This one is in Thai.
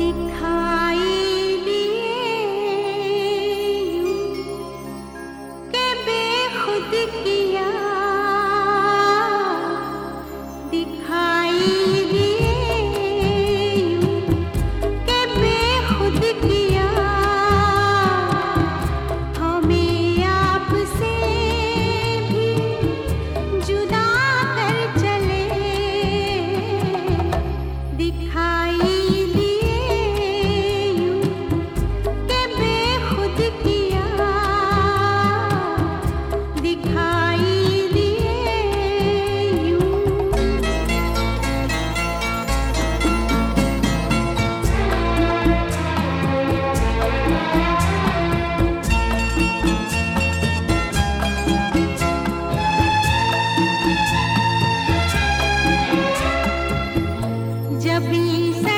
ติดขาย रबी